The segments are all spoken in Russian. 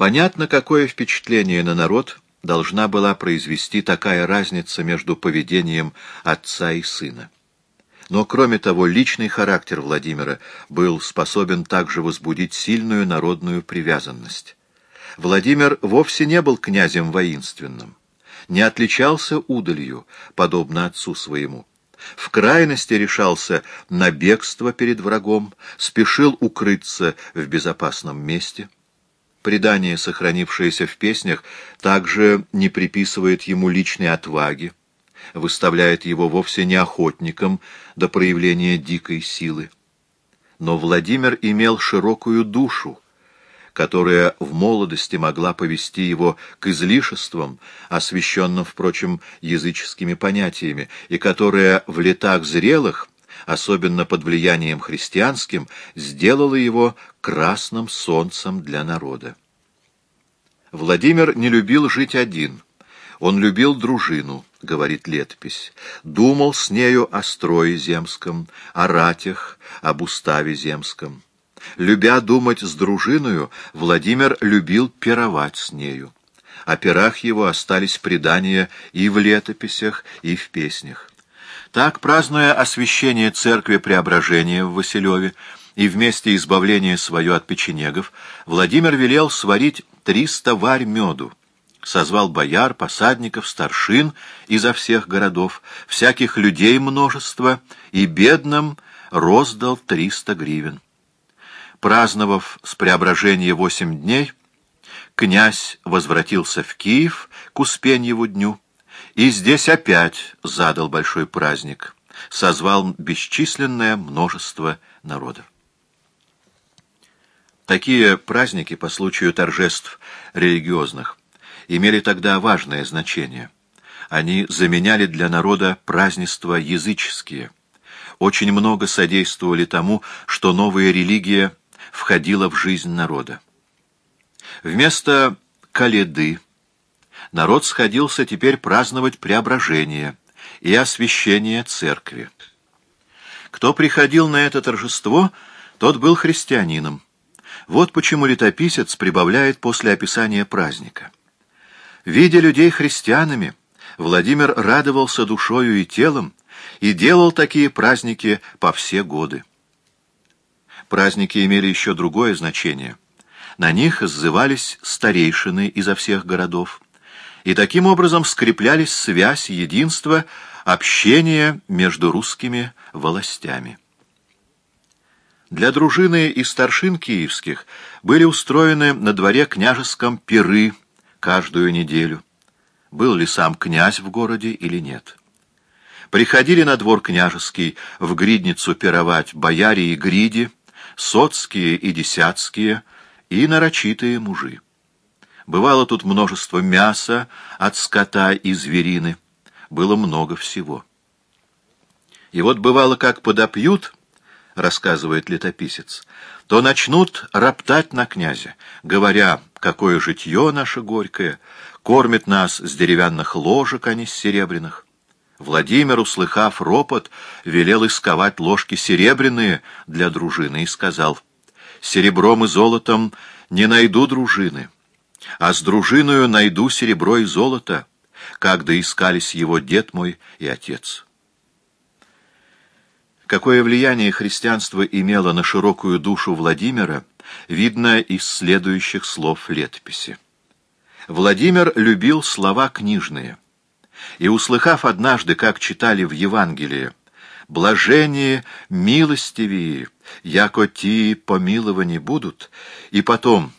Понятно, какое впечатление на народ должна была произвести такая разница между поведением отца и сына. Но, кроме того, личный характер Владимира был способен также возбудить сильную народную привязанность. Владимир вовсе не был князем воинственным, не отличался удалью, подобно отцу своему. В крайности решался на бегство перед врагом, спешил укрыться в безопасном месте. Предание, сохранившееся в песнях, также не приписывает ему личной отваги, выставляет его вовсе не охотником до проявления дикой силы. Но Владимир имел широкую душу, которая в молодости могла повести его к излишествам, освященным, впрочем, языческими понятиями, и которая в летах зрелых, особенно под влиянием христианским, сделала его красным солнцем для народа. Владимир не любил жить один. Он любил дружину, говорит летопись, думал с нею о строе земском, о ратях, об уставе земском. Любя думать с дружиною, Владимир любил пировать с нею. О пирах его остались предания и в летописях, и в песнях. Так, празднуя освящение церкви Преображения в Василеве и вместе избавление свое от печенегов, Владимир велел сварить триста варь меду, созвал бояр, посадников, старшин изо всех городов, всяких людей множество, и бедным роздал триста гривен. Праздновав с преображения восемь дней, князь возвратился в Киев к Успеньеву дню, и здесь опять задал большой праздник, созвал бесчисленное множество народа. Такие праздники по случаю торжеств религиозных имели тогда важное значение. Они заменяли для народа празднества языческие. Очень много содействовали тому, что новая религия входила в жизнь народа. Вместо каледы народ сходился теперь праздновать преображение и освящение церкви. Кто приходил на это торжество, тот был христианином. Вот почему летописец прибавляет после описания праздника. Видя людей христианами, Владимир радовался душою и телом и делал такие праздники по все годы. Праздники имели еще другое значение. На них сзывались старейшины изо всех городов, и таким образом скреплялись связь, единство, общение между русскими властями. Для дружины и старшин киевских были устроены на дворе княжеском пиры каждую неделю. Был ли сам князь в городе или нет. Приходили на двор княжеский в гридницу пировать бояре и гриди, соцкие и десятские, и нарочитые мужи. Бывало тут множество мяса от скота и зверины, было много всего. И вот бывало, как подопьют рассказывает летописец, то начнут роптать на князя, говоря, какое житье наше горькое, кормит нас с деревянных ложек, а не с серебряных. Владимир, услыхав ропот, велел исковать ложки серебряные для дружины и сказал, «Серебром и золотом не найду дружины, а с дружиною найду серебро и золото, как доискались его дед мой и отец». Какое влияние христианство имело на широкую душу Владимира, видно из следующих слов летописи. Владимир любил слова книжные, и, услыхав однажды, как читали в Евангелии, «Блажение, милостивее, яко ти помиловани будут», и потом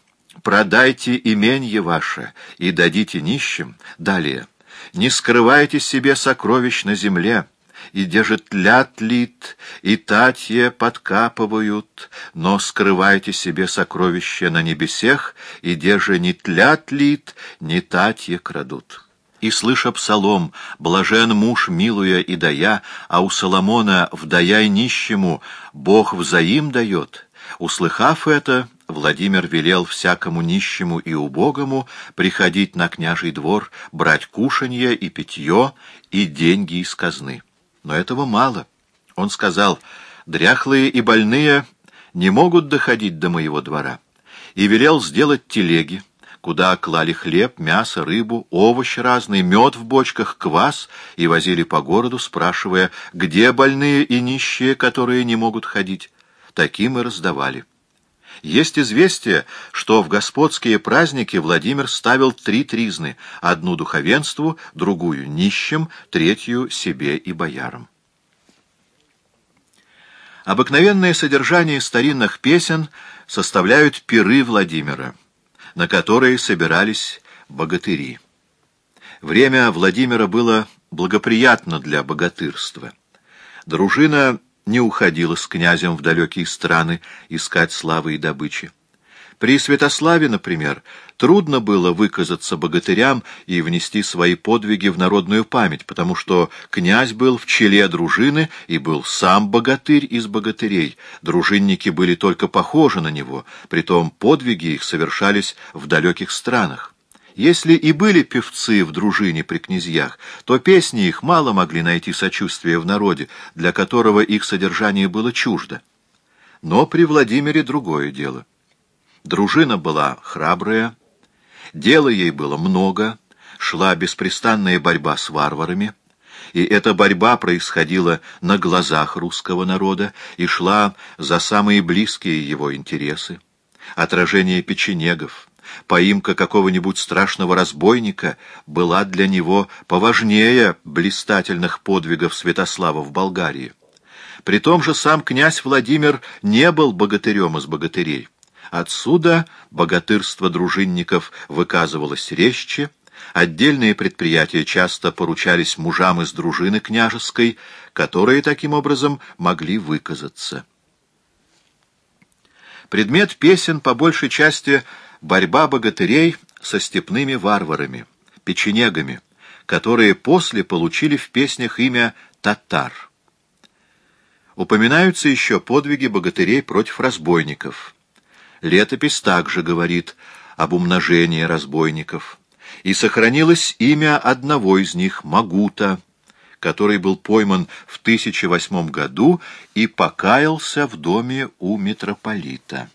«Продайте именье ваше и дадите нищим», далее «Не скрывайте себе сокровищ на земле», и деже тлят лит, и татье подкапывают, но скрывайте себе сокровища на небесех, и деже не тлят лит, не татье крадут. И, слыша псалом, блажен муж, милуя и дая, а у Соломона вдаяй нищему, Бог взаим дает. Услыхав это, Владимир велел всякому нищему и убогому приходить на княжий двор, брать кушанье и питье и деньги из казны. Но этого мало. Он сказал, дряхлые и больные не могут доходить до моего двора, и велел сделать телеги, куда клали хлеб, мясо, рыбу, овощи разные, мед в бочках, квас, и возили по городу, спрашивая, где больные и нищие, которые не могут ходить. Таким и раздавали. Есть известие, что в господские праздники Владимир ставил три тризны, одну духовенству, другую нищим, третью себе и боярам. Обыкновенное содержание старинных песен составляют пиры Владимира, на которые собирались богатыри. Время Владимира было благоприятно для богатырства. Дружина не уходила с князем в далекие страны искать славы и добычи. При Святославе, например, трудно было выказаться богатырям и внести свои подвиги в народную память, потому что князь был в челе дружины и был сам богатырь из богатырей. Дружинники были только похожи на него, притом подвиги их совершались в далеких странах. Если и были певцы в дружине при князьях, то песни их мало могли найти сочувствия в народе, для которого их содержание было чуждо. Но при Владимире другое дело. Дружина была храбрая, дела ей было много, шла беспрестанная борьба с варварами, и эта борьба происходила на глазах русского народа и шла за самые близкие его интересы. Отражение печенегов, поимка какого-нибудь страшного разбойника была для него поважнее блистательных подвигов Святослава в Болгарии. При том же сам князь Владимир не был богатырем из богатырей. Отсюда богатырство дружинников выказывалось резче, отдельные предприятия часто поручались мужам из дружины княжеской, которые таким образом могли выказаться. Предмет песен по большей части борьба богатырей со степными варварами, печенегами, которые после получили в песнях имя «татар». Упоминаются еще подвиги богатырей против разбойников – Летопись также говорит об умножении разбойников. И сохранилось имя одного из них, Магута, который был пойман в 1008 году и покаялся в доме у митрополита.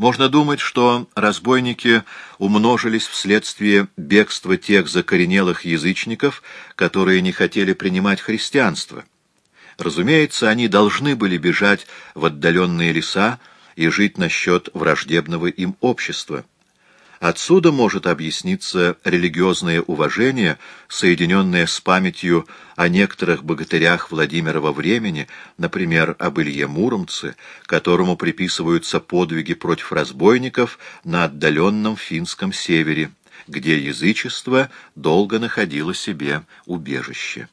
Можно думать, что разбойники умножились вследствие бегства тех закоренелых язычников, которые не хотели принимать христианство. Разумеется, они должны были бежать в отдаленные леса и жить на счет враждебного им общества. Отсюда может объясниться религиозное уважение, соединенное с памятью о некоторых богатырях Владимирова времени, например, об Илье Муромце, которому приписываются подвиги против разбойников на отдаленном финском севере, где язычество долго находило себе убежище.